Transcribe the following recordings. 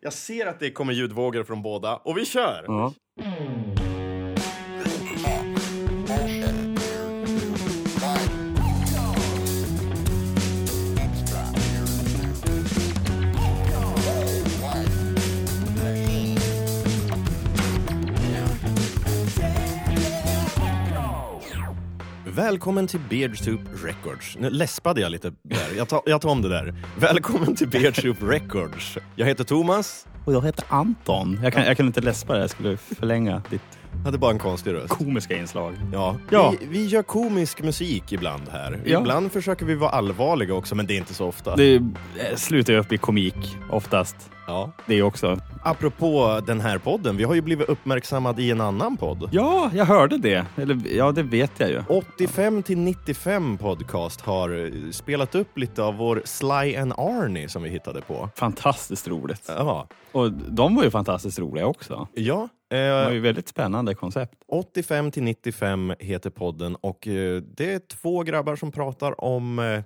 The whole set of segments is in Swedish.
Jag ser att det kommer ljudvågor från båda och vi kör! Ja. Välkommen till Beardsoup Records. Nu läspade jag lite där. Jag tar, jag tar om det där. Välkommen till Beardsoup Records. Jag heter Thomas. Och jag heter Anton. Jag kan, jag kan inte läspa det, jag skulle förlänga ditt hade bara en konstig röst. komiska inslag. Ja. Ja. Vi, vi gör komisk musik ibland här. Ja. Ibland försöker vi vara allvarliga också, men det är inte så ofta. Det eh, slutar ju upp i komik oftast. Ja. Det också. Apropå den här podden, vi har ju blivit uppmärksammad i en annan podd. Ja, jag hörde det. Eller ja, det vet jag ju. 85 till 95 podcast har eh, spelat upp lite av vår Sly and Arnie som vi hittade på. Fantastiskt roligt. Ja. Och de var ju fantastiskt roliga också. Ja, Det var eh, ju väldigt spännande koncept. 85 till 95 heter podden och eh, det är två grabbar som pratar om eh,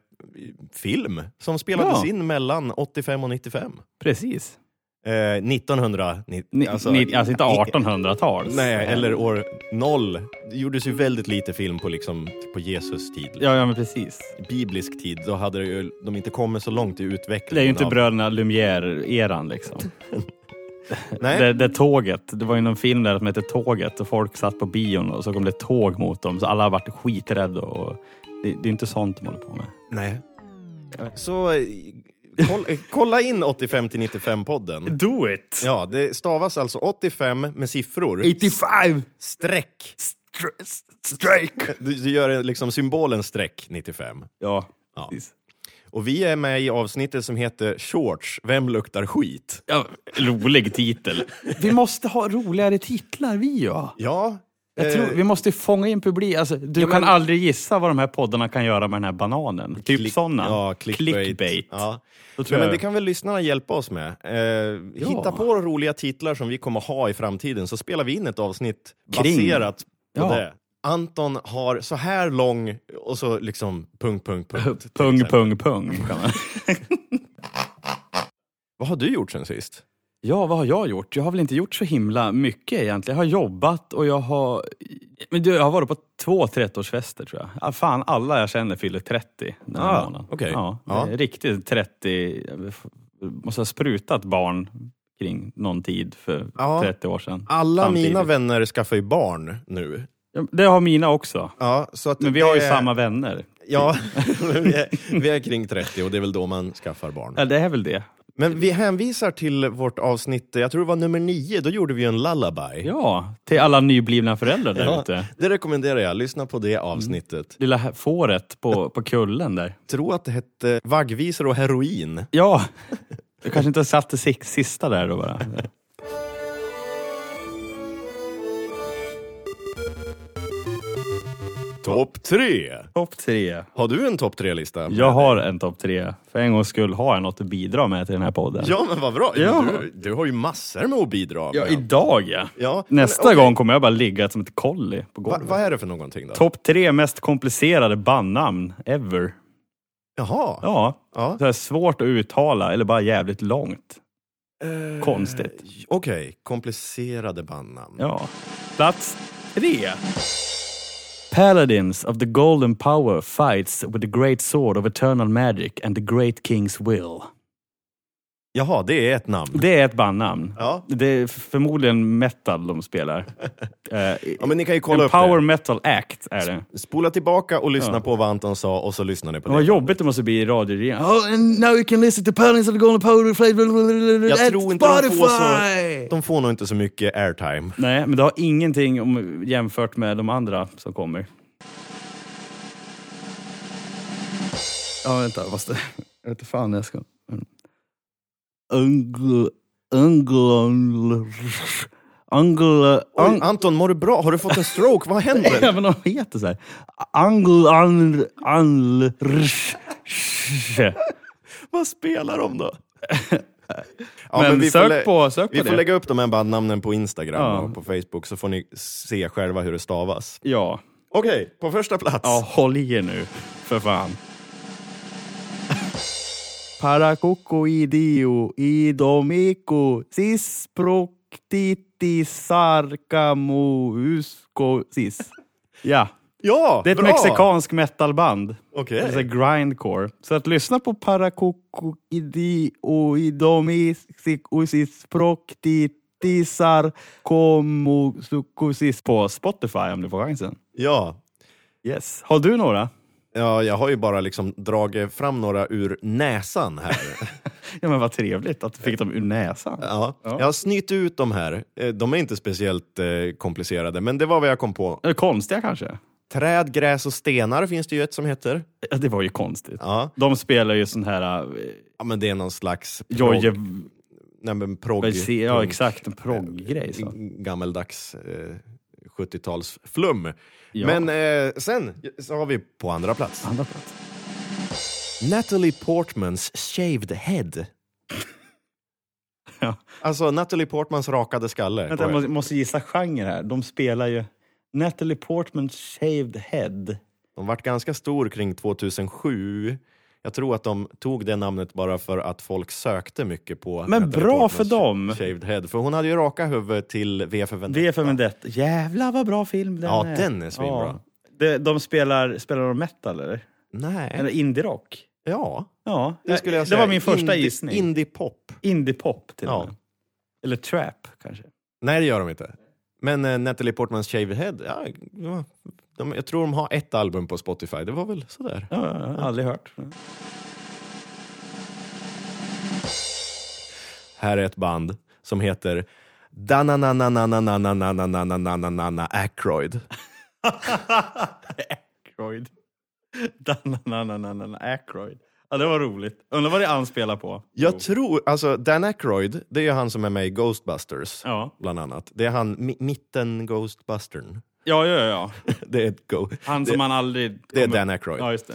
film som spelades Ja. in mellan 85 och 95. Precis. Eh, 1990, Ni, alltså, ni, alltså inte 1800-tals. Nej, eller år noll. Det gjordes ju väldigt lite film på, liksom, på Jesus tid. Ja, ja, men precis. Biblisk tid, då hade ju, de inte kommit så långt i utvecklingen. Det är ju inte av- bröderna Lumière-eran liksom. Nej. Det, det tåget, det var ju någon film där som hette Tåget och folk satt på bion och så kom det ett tåg mot dem så alla varit skiträdda och det, det är inte sånt de håller på med. Nej. Så eh, eh, kolla in 85 till 95 podden. Do it! Ja, det stavas alltså 85 med siffror. 85! Streck. Strike! Du, du gör liksom symbolen streck 95. Ja, Ja. precis. Och vi är med i avsnittet som heter Shorts, Vem luktar skit? Ja, rolig titel. Vi måste ha roligare titlar vi ja. Ja. Jag tror, eh, vi måste fånga in publik. Alltså, du Ja, kan men- aldrig gissa vad de här poddarna kan göra med den här bananen. Typ klick- sådana. Ja, clickbait. Clickbait. Ja. Ja, men jag- det kan väl lyssnarna hjälpa oss med. Eh, Hitta på roliga titlar som vi kommer ha i framtiden, så spelar vi in ett avsnitt Kring. baserat på Ja. det. Anton har så här lång, och så liksom Pung, exempel. pung, pung. Kan man. Vad har du gjort sen sist? Ja, vad har jag gjort? Jag har väl inte gjort så himla mycket egentligen. Jag har jobbat och jag har... Men du, jag har varit på två 30-årsfester tror jag. Ja, fan, alla jag känner fyller 30 den här Ah, månaden. okej. Ja, är Riktigt 30... Jag måste ha sprutat barn kring någon tid för Ja. 30 år sedan. Alla Samtidigt. mina vänner skaffar ju barn nu. Det har mina också. Ja, så att Men vi har ju det- samma vänner. Ja, vi är, vi är kring 30 och det är väl då man skaffar barn. Ja, det är väl det. Men vi hänvisar till vårt avsnitt, jag tror det var nummer nio, då gjorde vi en lullaby. Ja, till alla nyblivna föräldrar där Ja, ute. det rekommenderar jag, lyssna på det avsnittet. Lilla här fåret på, på kullen där. Tror att det hette Vaggvisor och heroin. Ja, du kanske inte satte si- sista där då bara. Topp tre! Topp tre. Har du en topp tre-lista? Jag har en topp tre. För en gångs skull har jag något att bidra med till den här podden. Ja, men vad bra! Ja. Du, du har ju massor med att bidra Ja, med. idag ja. Ja, Nästa men, okej. gång kommer jag bara ligga som ett kolli på golvet. vad är det för någonting då? Topp tre mest komplicerade bandnamn ever. Jaha. Ja, Ja. så här svårt att uttala eller bara jävligt långt. Eh, Konstigt. Okej, komplicerade bandnamn. Ja. Plats tre. Paladins of the golden power fights with the great sword of eternal magic and the great king's will. Jaha, det är ett namn. Det är ett bandnamn. Ja. Det är förmodligen metal de spelar. Eh, ja, men ni kan ju kolla en upp power det. metal act är det. Spola tillbaka och lyssna Ja. på vad Anton sa och så lyssnar ni på Men vad det. jobbigt det måste bli i radio. Oh, and now you can listen to Paladins of the golden power fight Jag tror inte de får, så, de får nog inte så mycket airtime. Nej, men det har ingenting om, jämfört med de andra som kommer. Ja, vänta. Måste... Jag vet inte fan jag ska... Angla... Oj, Anton, mår du bra? Har du fått en stroke? vad händer? Ja, men de heter så här. Angla... Angla... vad spelar de då? Ja, Men vi får sök på- sök Vi på får det. lägga upp de här bandnamnen på Instagram Ja. och på Facebook så får ni se själva hur det stavas. Ja. Okej, på första plats. Ja, håll i er nu. För fan. Parakoko idio idomiko sisproktititisarkamuuskosis. Ja, Ja, det är ett bra! mexikansk metalband. Okej. Det är grindcore. Så att lyssna på Parakoko idio idomikosis proktititisarkamuuskosis på Spotify om du får chansen. Ja. Yes. Har du några? Ja, jag har ju bara liksom dragit fram några ur näsan här. Ja men vad trevligt att du fick dem ur näsan. Ja. Jag har snytt ut de här. Eh, De är inte speciellt eh, komplicerade, men det var vad jag kom på. Konstiga kanske? Träd, gräs och stenar finns det ju ett som heter. Ja, det var ju konstigt. Ja, De spelar ju sån här... eh, ja men det är någon slags Jojje... Nej, men progg. Ja exakt, en progggrej. Gammeldags eh, 70-talsflum. Ja. Men eh, sen så har vi på andra plats Andra plats. Natalie Portmans shaved head. Ja. Alltså Natalie Portmans rakade skalle. Vänta, jag måste, måste gissa genre här. De spelar ju Natalie Portmans Shaved Head. De vart ganska stor kring 2007. Jag tror att de tog det namnet bara för att folk sökte mycket på Men bra för dem. Shaved head. För hon hade ju raka huvud till V för Vendetta. V för Vendetta. Jävlar vad bra film den Ja, är. den är svinbra. De, de spelar, spelar de metal eller? Nej. Eller indie-rock? Ja, Ja, det skulle jag det säga. var min första Indie- gissning. Indie-pop. Indie-pop till Ja. och med. Eller trap kanske. Nej, det gör de inte. Men eh, Natalie Portmans Shaved Head, ja, ja, de, jag tror de har ett album på Spotify. Det var väl sådär. Ja, jag har aldrig hört. Här är ett band som heter Dananananananananananananana Ackroyd. Ackroyd. Dananananana Ackroyd. Ja, det var roligt. Undrar vad det anspelar på. Jag tror, alltså Dan Aykroyd, det är ju han som är med i Ghostbusters, Ja. bland annat. Det är han, mi- mitten Ghostbustern. Ja, ja, ja. det är ett go. Han som man aldrig... det är kommer- Dan Aykroyd. Ja, just det.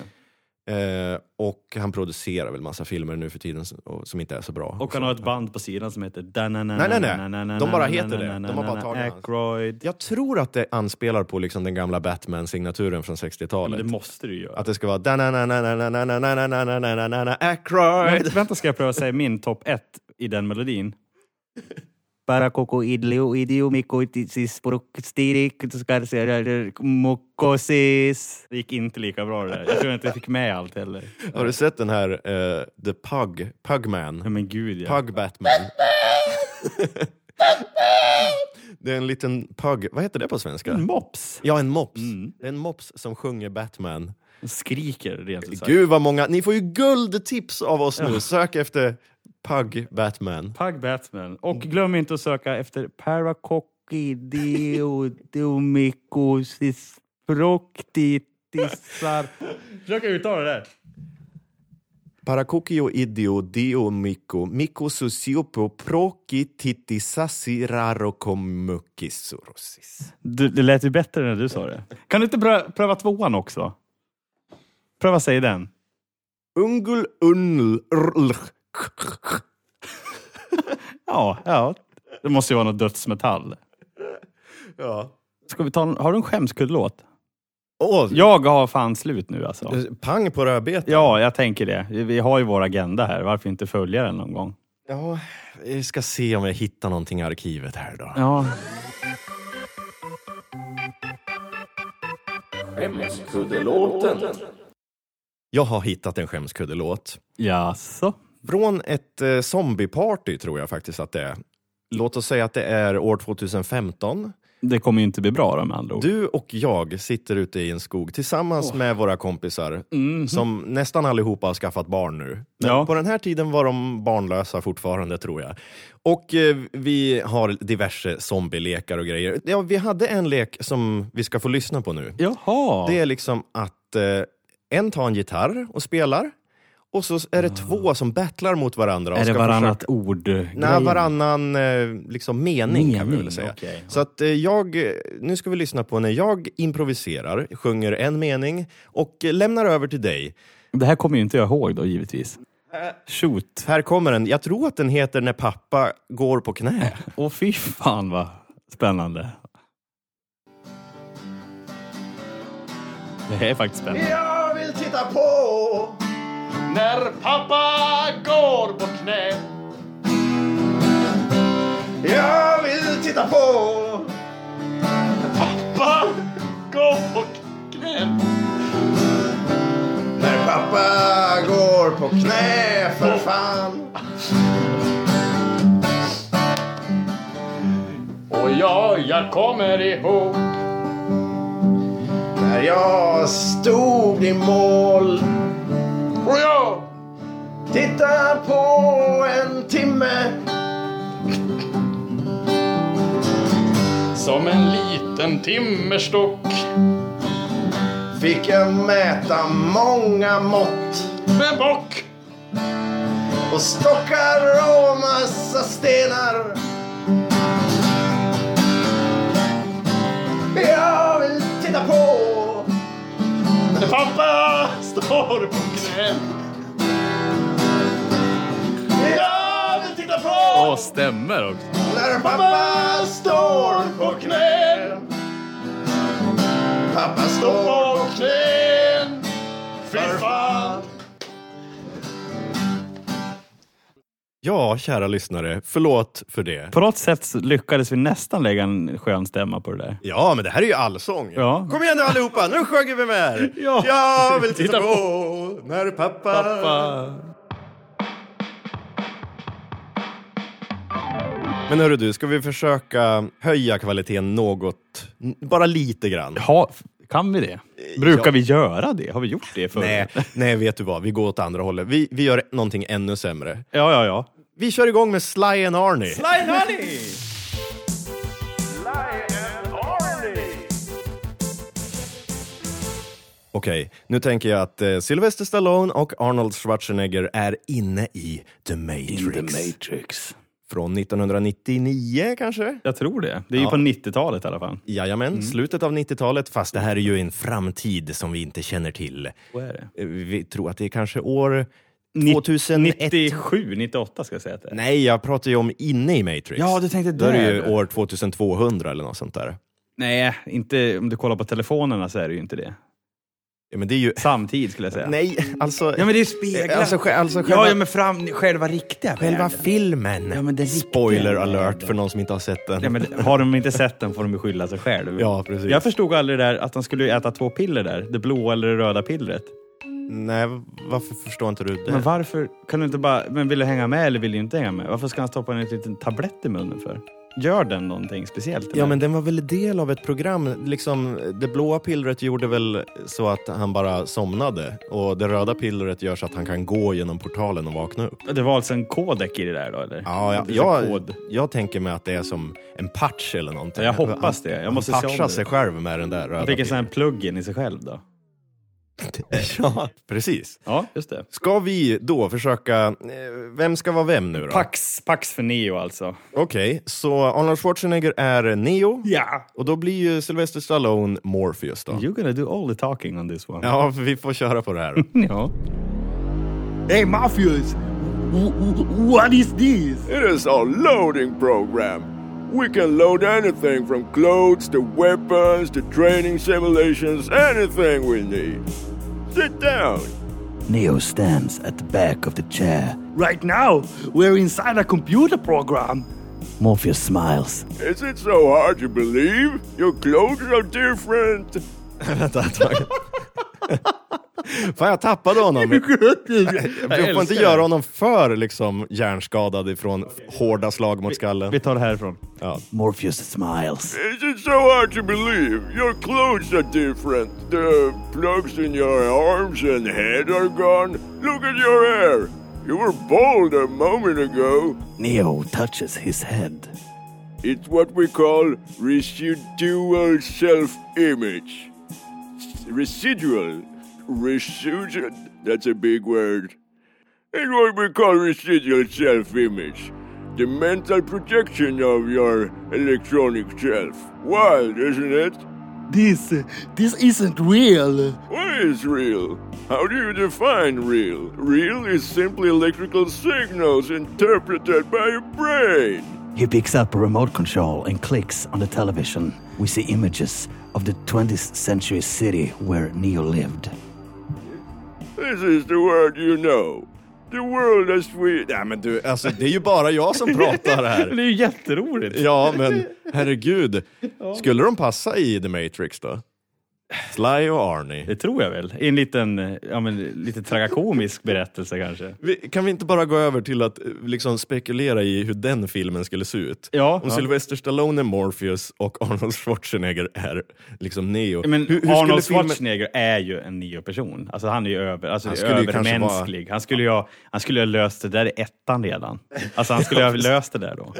Eh, och han producerar väl massa filmer nu för tiden som, och- som inte är så bra. Och han har ett band på sidan som heter... Nej, nej, nej. De bara heter det. De har bara tagit hans. Jag tror att det anspelar på liksom den gamla Batman-signaturen från Men 60-talet. det måste du göra. Att det ska vara danananananananananananana Melodin. Parakoko idlio idio mikotisis prokstirik mokosis. Det gick inte lika bra det där. Jag tror inte jag fick med allt heller. Har du sett den här eh, The Pug, Ja, Pugman? men gud ja. Pug Batman. det är en liten pug, vad heter det på svenska? Mops. Ja, en mops. Mm. Det är en mops som sjunger Batman. Skriker rent ut sagt. Gud vad många, ni får ju guldtips av oss nu. Sök efter Pug Batman. Pug Batman. Och glöm inte att söka efter Paracocidiodomikosis proktitisar. Försök uttala det där. Parakokio idio dio miko, miko susiopo proki titisasirarokomukisurosis. Du, det lät ju bättre när du sa det. Kan du inte pröva, pröva tvåan också? Pröva säga den. Ungul unnl. Ja, ja. Det måste ju vara något dödsmetall. Ja. Ska vi ta en, har du en skämskuddelåt? Åh, Jag har fan slut nu alltså. pang på rödbetan. Ja, jag tänker det. Vi har ju vår agenda här. Varför inte följa den någon gång? Ja, vi ska se om jag hittar någonting i arkivet här då. Ja. Jag har hittat en skämskuddelåt. Jaså? Från ett eh, zombieparty tror jag faktiskt att det är. Låt oss säga att det är år 2015. Det kommer ju inte bli bra då med andra ord. Du och jag sitter ute i en skog tillsammans med våra kompisar Mhm. som nästan allihopa har skaffat barn nu. Men Ja. på den här tiden var de barnlösa fortfarande tror jag. Och eh, vi har diverse zombielekar och grejer. Ja, vi hade en lek som vi ska få lyssna på nu. Jaha. Det är liksom att eh, en tar en gitarr och spelar och så är det två som battlar mot varandra. är det varannat försöka- ord? Nej, varannan eh, liksom mening, kan vi väl säga. okej. Så att eh, jag, eh, nu ska vi lyssna på när jag improviserar, sjunger en mening och lämnar över till dig. Det här kommer ju inte jag ihåg då givetvis. Shoot. Här kommer den, jag tror att den heter När pappa går på knä. Åh fy fan vad spännande. Det här är faktiskt spännande. Jag vill titta på när pappa går på knä. Jag vill titta på Pappa går på knä. när pappa går på knä för fan. Och ja, jag kommer ihåg När jag stod i mål jag Titta på en timme. Som en liten timmerstock. Fick jag mäta många mått. Med bock. och stockar och massa stenar. Jag vill titta på. När pappa står på knä. På Åh, stämmer också. när pappa står på knä Pappa står på knän. Fy fan. Ja, kära lyssnare, förlåt för det. På något sätt lyckades vi nästan lägga en skön stämma på det där. Ja, men det här är ju allsång. Ja. Kom igen nu allihopa, nu sjunger vi med. Ja. Jag vill titta, Titta på när pappa... Men hörru du, ska vi försöka höja kvaliteten något, bara lite grann? Ha, kan vi det? Brukar ja. vi göra det? Har vi gjort det förr? Nej, nej, vet du vad, vi går åt andra hållet. Vi, vi gör någonting ännu sämre. Ja, ja, ja. Vi kör igång med Sly and Arnie. Sly Honey! Okej, nu tänker jag att eh, Sylvester Stallone och Arnold Schwarzenegger är inne i The Matrix. In the Matrix. Från 1999 kanske? Jag tror det. Det är ju Ja. på 90-talet i alla fall. Jajamän, slutet av 90-talet, fast det här är ju en framtid som vi inte känner till. Så är det. Eh, Vi tror att det är kanske år Ni- 2001. 97, 98 ska jag säga att det är. Nej, jag pratar ju om inne i Matrix. Ja, du tänkte Då är det ju där. år 2200 eller något sånt där. Nej, inte om du kollar på telefonerna så är det ju inte det. Ja, men det är ju... Samtid skulle jag säga. Nej, alltså... Ja men det är speglar. Alltså, sj- alltså ja, själva, ja men fram, själva riktiga själva världen. filmen. Ja, men den riktiga Spoiler världen. alert för någon som inte har sett den. Ja, men har de inte sett den får de ju skylla sig själv. Ja, precis. Jag förstod aldrig det där att han skulle äta två piller där. Det blåa eller det röda pillret. Nej, varför förstår inte du det? Men varför kan du inte bara, men vill du hänga med eller vill du inte hänga med? Varför ska han stoppa en liten tablett i munnen för? Gör den någonting speciellt? Ja, men den var väl del av ett program. Liksom, det blåa pillret gjorde väl så att han bara somnade och det röda pillret gör så att han kan gå genom portalen och vakna upp. Det var alltså en kodek i det där då eller? Ja, ja, jag, jag tänker mig att det är som en patch eller någonting. Jag hoppas det. Jag måste se han patchar sig själv med den där röda Han fick en sån här pillret. plug-in i sig själv då? Ja, precis. Ja, just det. Ska vi då försöka... eh, Vem ska vara vem nu då? Pax, Pax för Neo alltså. Okej, så Arnold Schwarzenegger är Neo. Ja! Och då blir ju Sylvester Stallone Morpheus då. You're gonna do all the talking on this one. Ja, vi får köra på det här. ja. Hey Mafias! What is this? It is a loading program. We can load anything from clothes to weapons to training simulations, anything we need. Sit down. Neo stands at the back of the chair. Right now, we're inside a computer program. Morpheus smiles. Is it so hard to believe? Your clothes are different. Fan, jag tappade honom. Vi får inte göra honom för liksom, hjärnskadad ifrån hårda slag mot skallen. Vi tar det härifrån. Ja. Morpheus smiles. Is it so hard to believe? Your clothes are different. The plugs in your arms and head are gone. Look at your hair. You were bald a moment ago. Neo touches his head. It's what we call residual self-image. Residual. Residual. That's a big word. It's what we call residual self-image. The mental projection of your electronic self. Wild, isn't it? This, this isn't real. What is real? How do you define real? Real is simply electrical signals interpreted by your brain. He picks up a remote control and clicks on the television. We see images of the 20th century city where Neo lived. This is the word you know. The world as we... Ja, men du, alltså, det är ju bara jag som pratar här. Det är ju jätteroligt. Ja, men herregud. Skulle de passa i The Matrix då? Sly och Arnie. Det tror jag väl. I en liten, ja, men, lite tragikomisk berättelse kanske. Vi, kan vi inte bara gå över till att eh, liksom spekulera i hur den filmen skulle se ut? Ja, Om ja. Sylvester Stallone är Morpheus och Arnold Schwarzenegger är liksom Neo. Men Hur- hur Arnold filmen- Schwarzenegger är ju en Neo-person. Alltså han är ju över, alltså Han skulle övermänsklig. Han skulle ju ha, han skulle ju ha löst det där i ettan redan. Alltså han skulle ha löst det där då.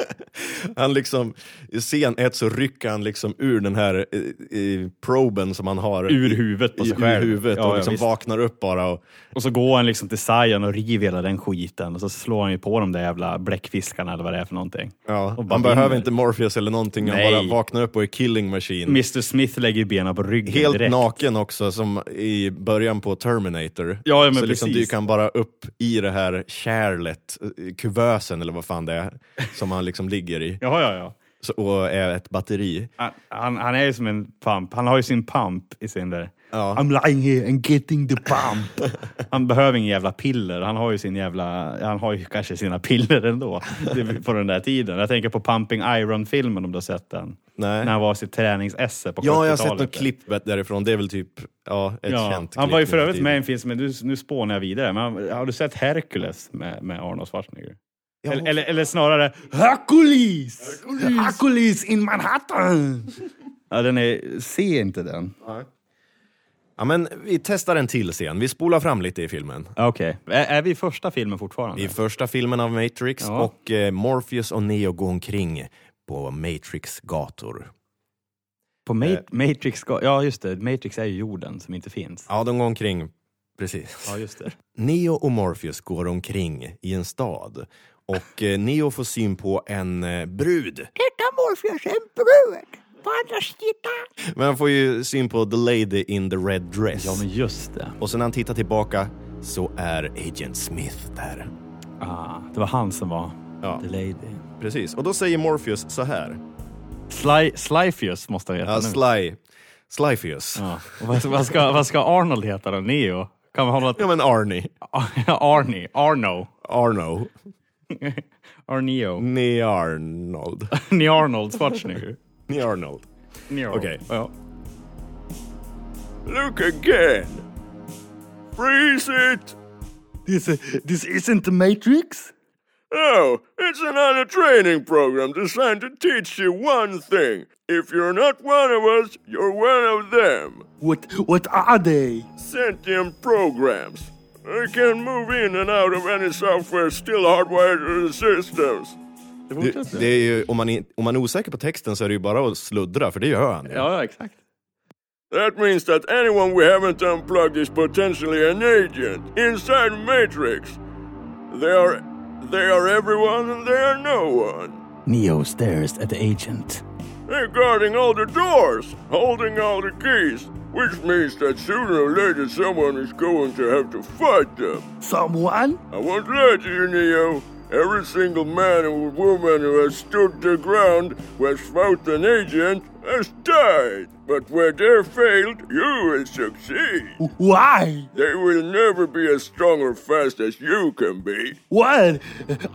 Han liksom, i scen ett så rycker han liksom ur den här eh, eh, proben som han har Ur huvudet på sig själv. ur huvudet Ja, och ja, liksom visst. vaknar upp bara. Och, Och så går han liksom till Zion och river hela den skiten. Och så slår han ju på de där jävla bläckfiskarna eller vad det är för någonting. ja, han behöver vinner. inte Morpheus eller någonting, han Nej. bara vaknar upp och är killing machine. Mr Smith lägger benen på ryggen Helt direkt. naken också, som i början på Terminator. Ja, ja, men så liksom precis. dyker han bara upp i det här kärlet, kuvösen eller vad fan det är, som han liksom ligger i. Ja, ja, ja. Så, och är ett batteri. Han, han, han är ju som en pump. Han har ju sin pump i sin där. Ja. I'm lying here and getting the pump. han behöver ingen jävla piller. Han har ju sin jävla... Han har ju kanske sina piller ändå. På den där tiden. Jag tänker på Pumping Iron-filmen om du har sett den. Nej. När han var sitt träningsesse på 70-talet. Ja, jag har sett något klipp därifrån. Det är väl typ ja, ett Ja, känt han var ju för övrigt med i en film som, nu, nu spånar jag vidare, men har du sett Hercules med, med Arnold Schwarzenegger? Eller, eller, eller snarare Hercules! Hercules in Manhattan! ja, den är, se inte den. Ja, men vi testar en till scen. Vi spolar fram lite i filmen. Okej, är, är vi i första filmen fortfarande? I första filmen av Matrix Ja. och eh, Morpheus och Neo går omkring på Matrix gator. På Ma- Eh. Matrix, ga- ja just det, Matrix är ju jorden som inte finns. Ja, de går omkring. Precis. Ja, just det. Neo och Morpheus går omkring i en stad och eh, Neo får syn på en eh, brud. Titta Morpheus, en brud! På andra sidan. Men han får ju syn på the lady in the red dress. Ja, men just det. Och sen när han tittar tillbaka så är Agent Smith där. Ah, det var han som var Ja. the lady. Precis, och då säger Morpheus så här. Sly, Slyfius måste han heta Ja, nu. Sly, Slyfius. Ja. Ja. Vad, vad, ska, vad ska Arnold heta då? Neo? Kan vi hålla... men Arnie. Arnie, Arno, Arno. Arneo. Ni Arnold. Ni Arnold Schwarzenegger. Ni Arnold. Neo. Okej. Ja. Look again. Freeze it. This, uh, this isn't the Matrix? Oh, it's another training program designed to teach you one thing. If you're not one of us, you're one of them. What, what are they? Sentient programs. They can move in and out of any software still hardwired to the systems. Det, det är ju, om, man är, om man är osäker på texten så är det ju bara att sluddra, för det gör han. ju. Ja, ja, exakt. That means that anyone we haven't unplugged is potentially an agent inside Matrix. They are they are everyone and they are no one. Neo stares at the agent. They're guarding all the doors, holding all the keys, which means that sooner or later someone is going to have to fight them. Someone? I won't lie to you, Neo. Every single man and woman who has stood their ground, who has fought an agent, has died. But where they failed, you will succeed. Why? They will never be as strong or fast as you can be. What?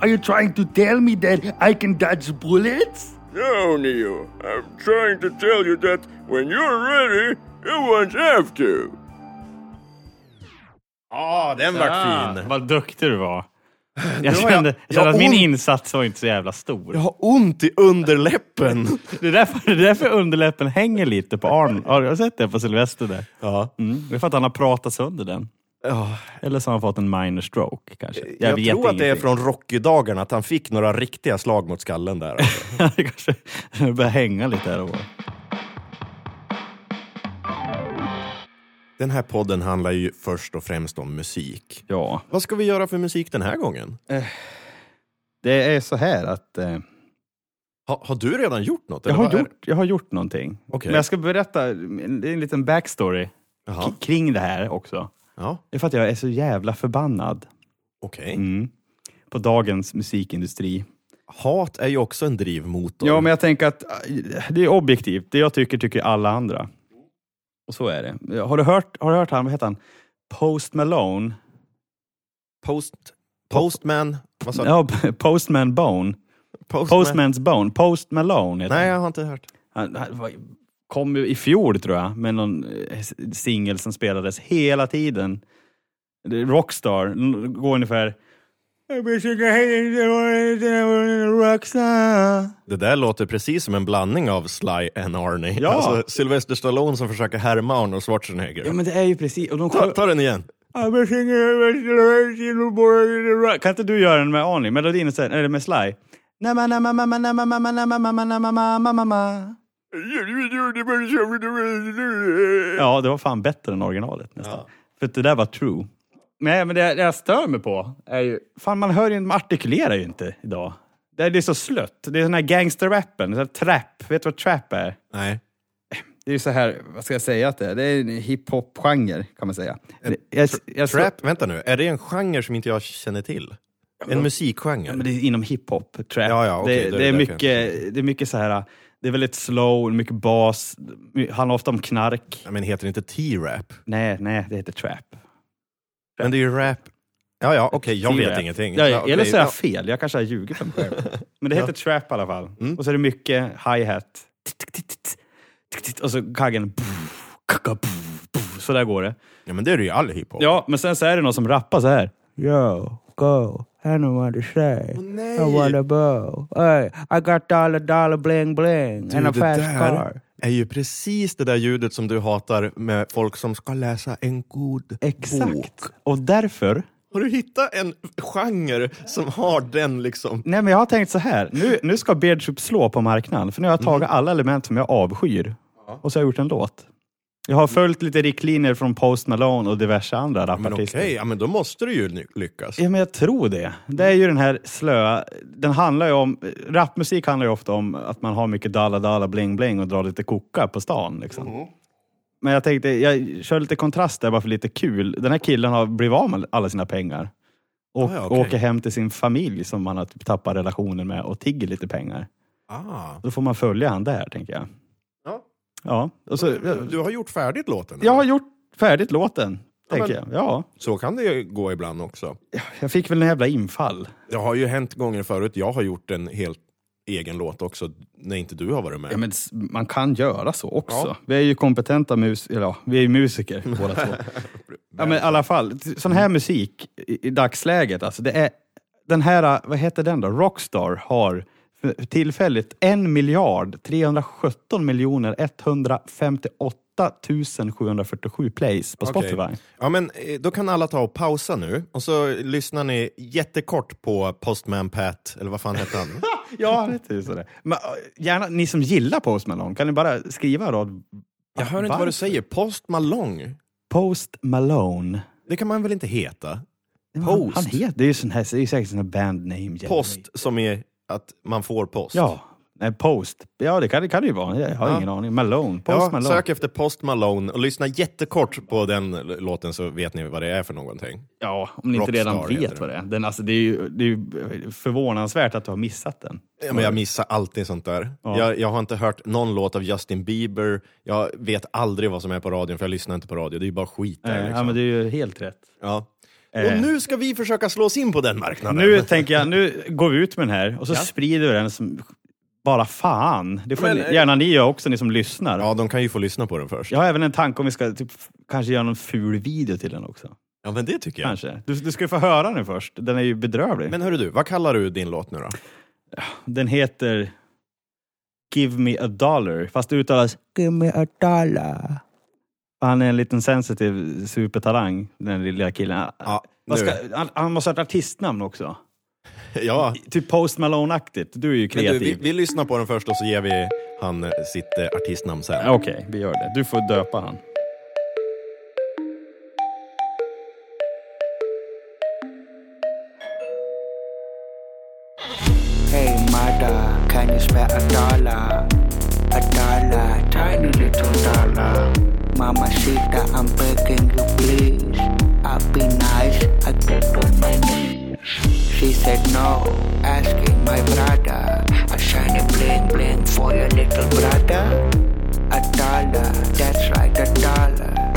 Are you trying to tell me that I can dodge bullets? No, Neo. I'm trying to tell you that when you're ready, you won't have to. Ja, den vart Ah, fin. vad duktig du var. Jag jag- kände, jag jag kände att min ont. insats var inte så jävla stor. Jag har ont i underläppen. Det är därför, det är därför underläppen hänger lite på Arn. Har du sett det på Sylvester där? Ja. Mm. Det är för att han har pratat sönder den. Ja. Eller så har han fått en minor stroke kanske. Jag, vet tror att det är från Rocky-dagarna, att han fick några riktiga slag mot skallen där. Alltså. det kanske börjar hänga lite här och var. Den här podden handlar ju först och främst om musik. Ja, Vad ska vi göra för musik den här gången? det är så här att eh, Ha, har du redan gjort något? jag, eller har vad är gjort, jag har gjort någonting. Okej. Men jag ska berätta en, en liten backstory? Jaha. k- kring det här också. Ja, Det är för att jag är så jävla förbannad okej. mm, på dagens musikindustri. Hat är ju också en drivmotor. Ja, men jag tänker att äh, det är objektivt. Det jag tycker, tycker alla andra. Och så är det. Har du hört, har du hört han, vad heter han? Post Malone? Post... Postman... Vad sa du? Ja, Postman Bone. Postman. Postman's Bone. Post Malone heter Nej, jag har inte hört. Han, han var- kom ju i fjol tror jag med någon eh, singel som spelades hela tiden. Rockstar, går ungefär. Det där låter precis som en blandning av Sly and Arnie. Ja. Alltså Sylvester Stallone som försöker härma Arnold Schwarzenegger. Ja men det är ju precis, och de ta, ta den igen. Kan inte du göra den med Arnie? Melodin här- eller med Sly. Ja, det var fan bättre än originalet nästan. För att det där var true. Nej, men det, det jag stör mig på är ju... Fan, man hör ju man artikulerar ju inte idag. Det är, det är så slött. Det är den här gangsterrappen, den här trap. Vet du vad trap är? Nej. Det är ju så här, vad ska jag säga att det är? Det är en hiphop-genre kan man säga. Det- Jag, jag, Trap, vänta nu, är det en genre som inte jag känner till? En musikgenre? Ja, men det är inom hiphop, trap. Ja, ja, okej, det, det, det är mycket, det är mycket så här, det är väldigt slow, mycket bas, handlar ofta om knark. Men heter det inte T-rap? Nej, nej, det heter trap. Men det är ju rap. Ja, ja, okej, jag vet T-rap. ingenting. Ja, Ja, okej, eller så är jag ja. fel, jag kanske har ljugit mig själv. Men det heter trap i alla fall. Och så är det mycket hi-hat. Och så kaggen. Så där går det. Ja, men det är det ju i all hiphop. Ja, men sen så är det någon som rappar så här. Yo, go. I don't want to say. I wanna go. Hey, I got dollar dollar bling bling and a det fast där car. Är ju precis det där ljudet som du hatar med folk som ska läsa en god Exakt. bok. Och därför Har du hittat en genre som har den liksom... Nej, men jag har tänkt så här. Nu, nu ska Beardsoup slå på marknaden. För nu har jag tagit alla element som jag avskyr. Och så har jag gjort en låt. Jag har följt lite riktlinjer från Post Malone och diverse andra Men okej, rapartister. ja, men då måste du ju lyckas. Ja, men jag tror det. Det är ju den här slöa... Den handlar ju om... Rapmusik handlar ju ofta om att man har mycket dala dala bling bling och drar lite koka på stan. Liksom. Men jag tänkte, jag kör lite kontrast där bara för lite kul. Den här killen har blivit av med alla sina pengar. Och Ah, ja, okej. åker hem till sin familj som han har typ tappat relationen med och tigger lite pengar. Ah. Då får man följa han där, tänker jag. Ja. Ja, och så, Du har gjort färdigt låten? jag har gjort färdigt låten, tänker men- jag. Ja, Så kan det ju gå ibland också. jag fick väl en jävla infall. Det har ju hänt gånger förut. Jag har gjort en helt egen låt också, när inte du har varit med. Ja, men man kan göra så också. Ja. Vi är ju kompetenta mus eller, ja, vi är ju musiker båda två. ja, men i alla fall, sån här musik i, i dagsläget, alltså det är den här, vad heter den då? Rockstar har tillfälligt 1 miljard 317 miljoner 158 747 plays på. Spotify. Ja, men eh, då kan alla ta och pausa nu och så lyssnar ni jättekort på Postman Pat, eller vad fan heter han? Ja, han heter ju sådär. Men, äh, gärna, ni som gillar Post Malone, kan ni bara skriva då? Jag hör inte vad Varför? du säger. Post Malone? Post Malone. Det kan man väl inte heta? Han, Post. han heter, det är ju sån här, det är ju säkert sån här band name. Post som är att man får post? Ja, nej, Post. Ja, det kan det, kan det ju vara. Jag har Ja. ingen aning. Malone. Post Ja, Malone. sök efter Post Malone och lyssna jättekort på den låten så vet ni vad det är för någonting. Ja, om ni inte Rockstar redan heter vet vad det är. Den, alltså, det, är ju, det är ju förvånansvärt att du har missat den. Ja, men jag missar alltid sånt där. Ja. Jag, jag har inte hört någon låt av Justin Bieber. Jag vet aldrig vad som är på radion för jag lyssnar inte på radio. Det är ju bara skit där. Liksom. Ja, men det är ju helt rätt. ja. Eh. Och nu ska vi försöka slå oss in på den marknaden. Nu tänker jag, nu går vi ut med den här och så sprider vi den som bara fan. Det får Men, ni, eh, gärna ni göra också, ni som lyssnar. Ja, de kan ju få lyssna på den först. Jag har även en tanke om vi ska typ, kanske göra någon ful video till den också. Ja, men det tycker jag. Kanske. Du, du ska ju få höra den först. Den är ju bedrövlig. Men hörru du, vad kallar du din låt nu då? Den heter Give me a dollar, fast det uttalas Give me a dollar. Han är en liten sensitiv supertalang, den lilla killen. Ja, ska, han, han måste ha ett artistnamn också. Ja, Typ Post Malone-aktigt. Du är ju men du, kreativ. vi, vi lyssnar på den först och så ger vi han eh, sitt eh, artistnamn sen. Okej, vi gör det. Du får döpa han. Hey, mother, can you spare a dollar? Dollar. Mama Sita, I'm begging you, please. I'll be nice, I get on my knees. She said no, asking my brother. A shiny bling bling for your little brother. A dollar, that's right, a dollar.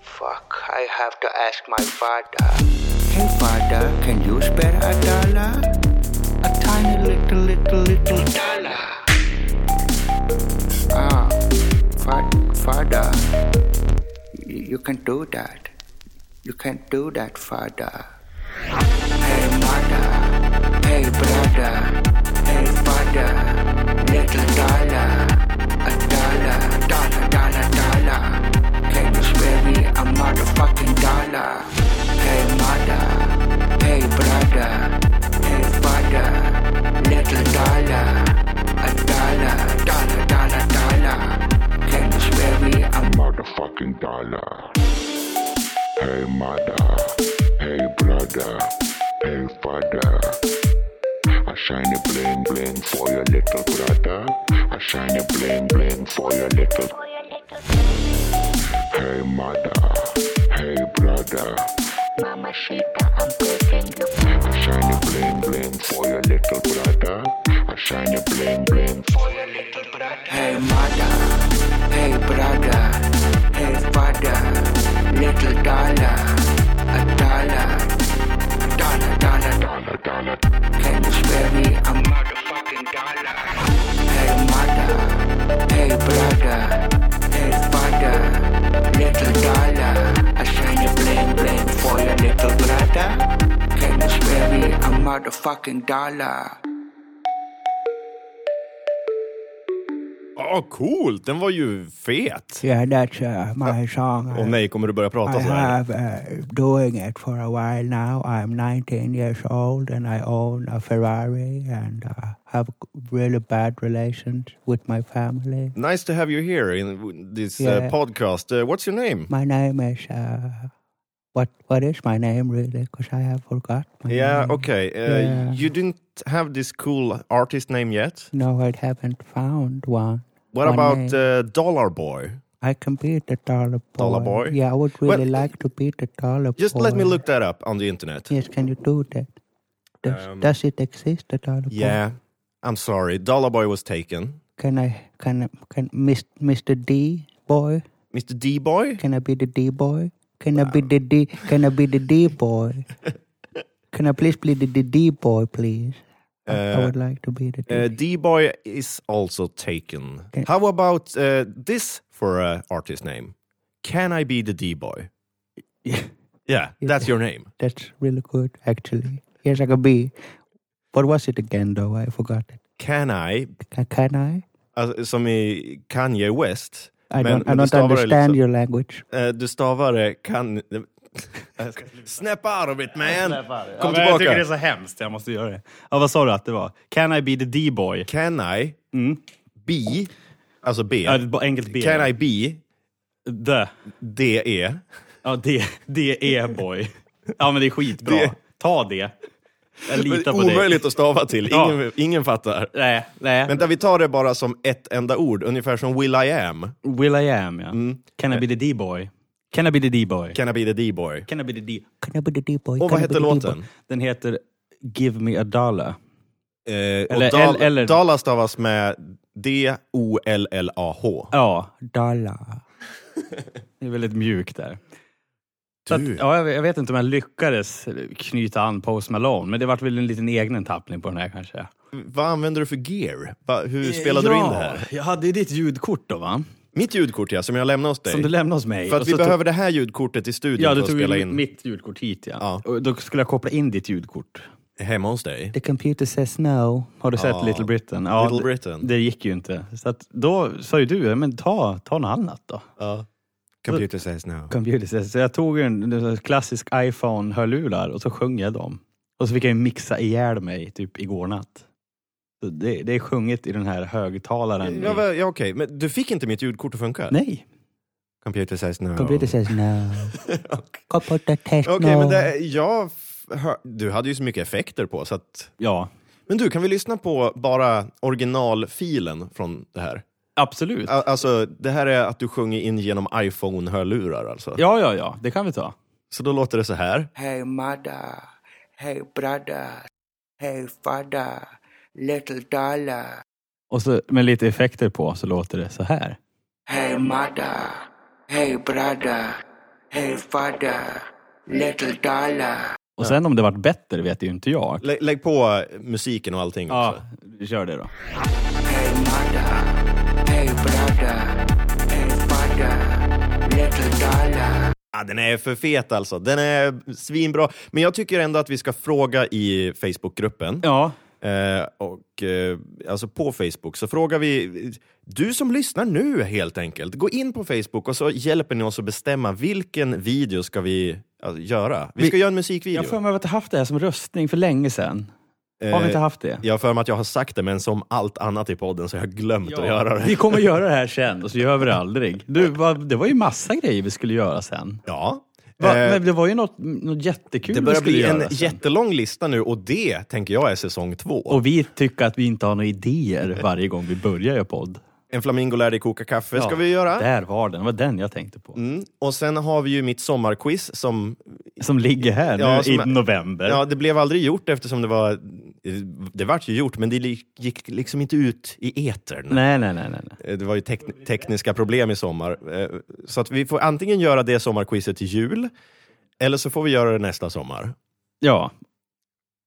Fuck, I have to ask my father. Hey father, can you spare a dollar? You can do that. You can do that, father. Hey, mother. Hey, brother. Hey, father. Little dollar. A dollar, dollar, dollar, dollar. Can you spare me a motherfucking dollar? Hey, mother. Hey, brother. Hey, father. Little dollar. A dollar, dollar, dollar, dollar. Can you spare a Motherfucking dollar. Hey mother, hey brother, hey father. I shine A shiny bling bling for your little brother. I shine A shiny bling bling for your little. Hey mother, hey brother. Mamacita, I'm begging you. A shiny bling bling for your little brother. I shine a bling bling for your little brother. Hey mother, hey brother, hey father, little dollar, a dollar, dollar, dollar, Dollar, dollar. Can you spare me a motherfucking dollar? Hey mother, hey brother, hey father, little dollar, a shiny bling bling for your little brother. Can you spare me a motherfucking dollar? Ja, coolt! Den var ju fet. Yeah, that's uh, my song. Och nej, kommer du börja prata I så här? have uh, doing it for a while now. I'm 19 years old and I own a Ferrari and uh, have really bad relations with my family. Nice to have you here in this uh, Yeah. podcast. Uh, what's your name? My name is uh, what? What is my name really? Because I have forgot. Yeah, name. okay. Uh, Yeah. You didn't have this cool artist name yet. No, I haven't found one. What One about uh, Dollar Boy? I can beat the dollar boy. Dollar boy? Yeah, I would really Well, like to beat the dollar Just boy. Just let me look that up on the internet. Yes, can you do that? Does, Um, does it exist, the dollar boy? Yeah, I'm sorry. Dollar Boy was taken. Can I can I- can Mr. D boy? Mr. D Boy? Can I be the D boy? Can I be the D? Can I be the D boy? Can I please be the D boy, please? I, I would like to be the D. Uh, D Boy is also taken. Okay. How about uh, this for a artist name? Can I be the D Boy? Yeah, Yeah, that's your name. that's really good, actually. Yes, I could be. What was it again, though? I forgot it. Can I? Can, can I? Alltså, som i Kanye West. I don't. men I don't understand liksom- your language. Eh, du stavar det kan... Snap out of it man! Kom Ja, jag tillbaka. tycker det är så hemskt, jag måste göra det. Ja, vad sa du att det var? Can I be the D-boy? Can I be, alltså B. Ja, det är bara enkelt B. Can I be The. DE? Ja, D, D är boy. Ja, men det är skitbra. Det- Ta det. Jag litar på dig. Omöjligt att stava till, Ja. ingen, ingen fattar. Nej, nej. Vänta, vi tar det bara som ett enda ord, ungefär som Will I am. Will I am, ja. Can I be the D-boy? Can I be the D-boy? Can I be the D-boy? Can I be the D... Can I be the D boy? Och vad heter D-boy? låten? Den heter Give me a dollar. Eh, Eller- och Dal, eller- Dala stavas med D-O-L-L-A-H. Ja, Dollar. det är väldigt mjukt där. Att, ja, jag, vet- jag vet inte om jag lyckades knyta an Post Malone, men det vart väl en liten egen tappning på den här kanske. Vad använder du för gear? Va, hur spelade du in det här? Jag hade ju ditt ljudkort då va? Mitt ljudkort ja, som jag lämnade hos dig. Som du lämnade hos mig. för att vi behöver det här ljudkortet i studion Ja, för att spela in mitt ljudkort hit ja. Ja. Och då skulle jag koppla in ditt ljudkort. hemma hos dig. The computer says no. Har du sett Ja. Little Britain? Ja, Little det- Britain. Det gick ju inte. Så att då sa ju du, men ta, ta något annat då. Ja. Computer says no. Computer says. Så jag tog en, klassisk iPhone-hörlurar och så sjöng jag dem. Och så fick jag ju mixa ihjäl mig typ igår natt. Det, det är sjunget i den här högtalaren. Ja, va- ja, okej, men du fick inte mitt ljudkort att funka? Nej. Computer says no. Computer says no. Computer says Okej, no. men det, jag f- hör, du hade ju så mycket effekter på så att... Ja, Men du, kan vi lyssna på bara originalfilen från det här? absolut. Al- Alltså, det här är att du sjunger in genom iPhone-hörlurar alltså. Ja, ja, ja. Det kan vi ta. Så då låter det så här. Hey mother, hey brother, hey father, little dollar. Och så med lite effekter på så låter det så här. Hey mother, hey brother, hey father, little dollar. Och sen om det varit bättre vet ju inte jag. Lä, lägg på musiken och allting Ja, också. vi kör det då. Hey mother, hey brother, hey father, little dollar. Ja, den är för fet alltså. Den är svinbra. Men jag tycker ändå att vi ska fråga i Facebookgruppen. Ja, Eh, och eh, alltså på Facebook så frågar vi, du som lyssnar nu helt enkelt, gå in på Facebook och så hjälper ni oss att bestämma vilken video ska vi alltså, göra. Vi ska Vi- göra en musikvideo. jag för mig att vi har haft det här som röstning för länge sedan. Har vi inte haft det? Jag har för mig att jag har sagt det, men som allt annat i podden så har jag glömt att göra det. Vi kommer göra det här sen och så gör vi det aldrig. Du, det var ju massa grejer vi skulle göra sen. Ja. Va? Eh, Men det var ju något, något jättekul det börjar bli en sen. jättelång lista nu och det tänker jag är säsong två. Och vi tycker att vi inte har några idéer varje gång vi börjar göra podd. En flamingo lär dig koka kaffe ska vi göra. Där var den, det var den jag tänkte på. Mm. Och sen har vi ju mitt sommarquiz som Som ligger här nu som i är- november. Ja, det blev aldrig gjort eftersom det var... Det vart ju gjort, men det li- gick liksom inte ut i etern. Nej, nej, nej, nej. nej. Eh, Det var ju tek- tekniska problem i sommar. Eh, Så att vi får antingen göra det sommarquizet till jul, eller så får vi göra det nästa sommar. Ja,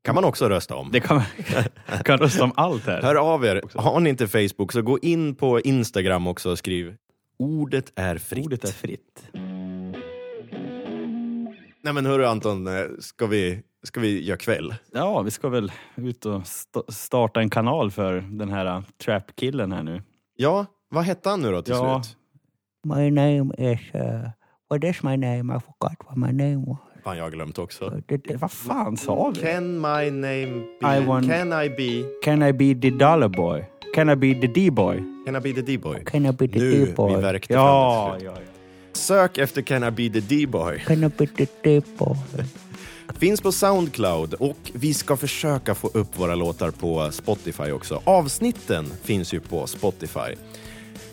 kan man också rösta om. det kan man kan rösta om allt här. Hör av er. Har ni inte Facebook så gå in på Instagram också och skriv Ordet är fritt. Ordet är fritt. Nej men hörru Anton, eh, ska vi, ska vi göra kväll? Ja, vi ska väl ut och st- starta en kanal för den här uh, trap-killen här nu. Ja, vad hette han nu då till Ja. slut? My name is, uh, what is my name? I forgot what my name was. Fan, jag har glömt också. Vad fan sa vi? Can my name be... I want- Can I be... Can I be the dollar boy? Can I be the D-boy? Can I be the D-boy? Can I be the Nu, vi D-boy? verkte Ja, fram ja, ja. Sök efter Can I be the D-boy. Can I be the D-boy? Finns på Soundcloud och vi ska försöka få upp våra låtar på Spotify också. Avsnitten finns ju på Spotify.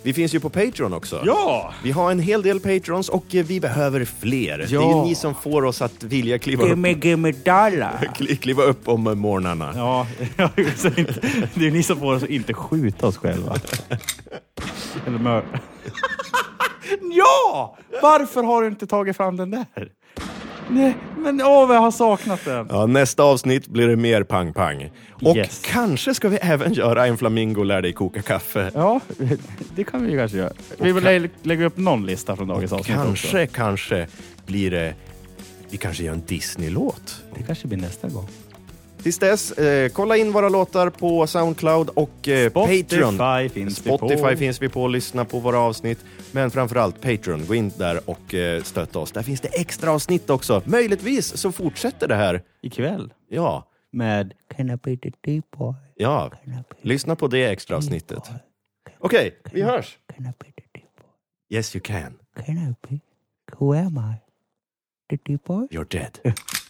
Vi finns ju på Patreon också. Ja! Vi har en hel del patrons och eh, vi behöver fler. Det är ju Ja. ni som får oss att vilja kliva Give upp, me, give me dollar. kli- kliva upp om morgnarna. Ja, det är ni som får oss att inte skjuta oss själva. Eller mör... ja! Varför har du inte tagit fram den där? Nej, men åh vad jag har saknat den. Ja, nästa avsnitt blir det mer pang-pang. Och Yes. kanske ska vi även göra en flamingo lär dig koka kaffe. Ja, det kan vi kanske göra. Vi vill lä- lägga upp någon lista från dagens avsnitt också. Kanske, kanske blir det... Vi kanske gör en Disney-låt. Det kanske blir nästa gång. Tills dess, eh, kolla in våra låtar på Soundcloud och eh, Patreon. Spotify finns Spotify vi på. finns vi på, lyssna på våra avsnitt. Men framförallt Patreon, gå in där och eh, stötta oss. Där finns det extra avsnitt också. Möjligtvis så fortsätter det här. Ikväll. Ja, Med... Can I be the ja. Can I be, Lyssna på det extra avsnittet. Okej, vi hörs. can I be the D-boy? Yes you can. Can I be? Who am I? The D-boy? You're dead.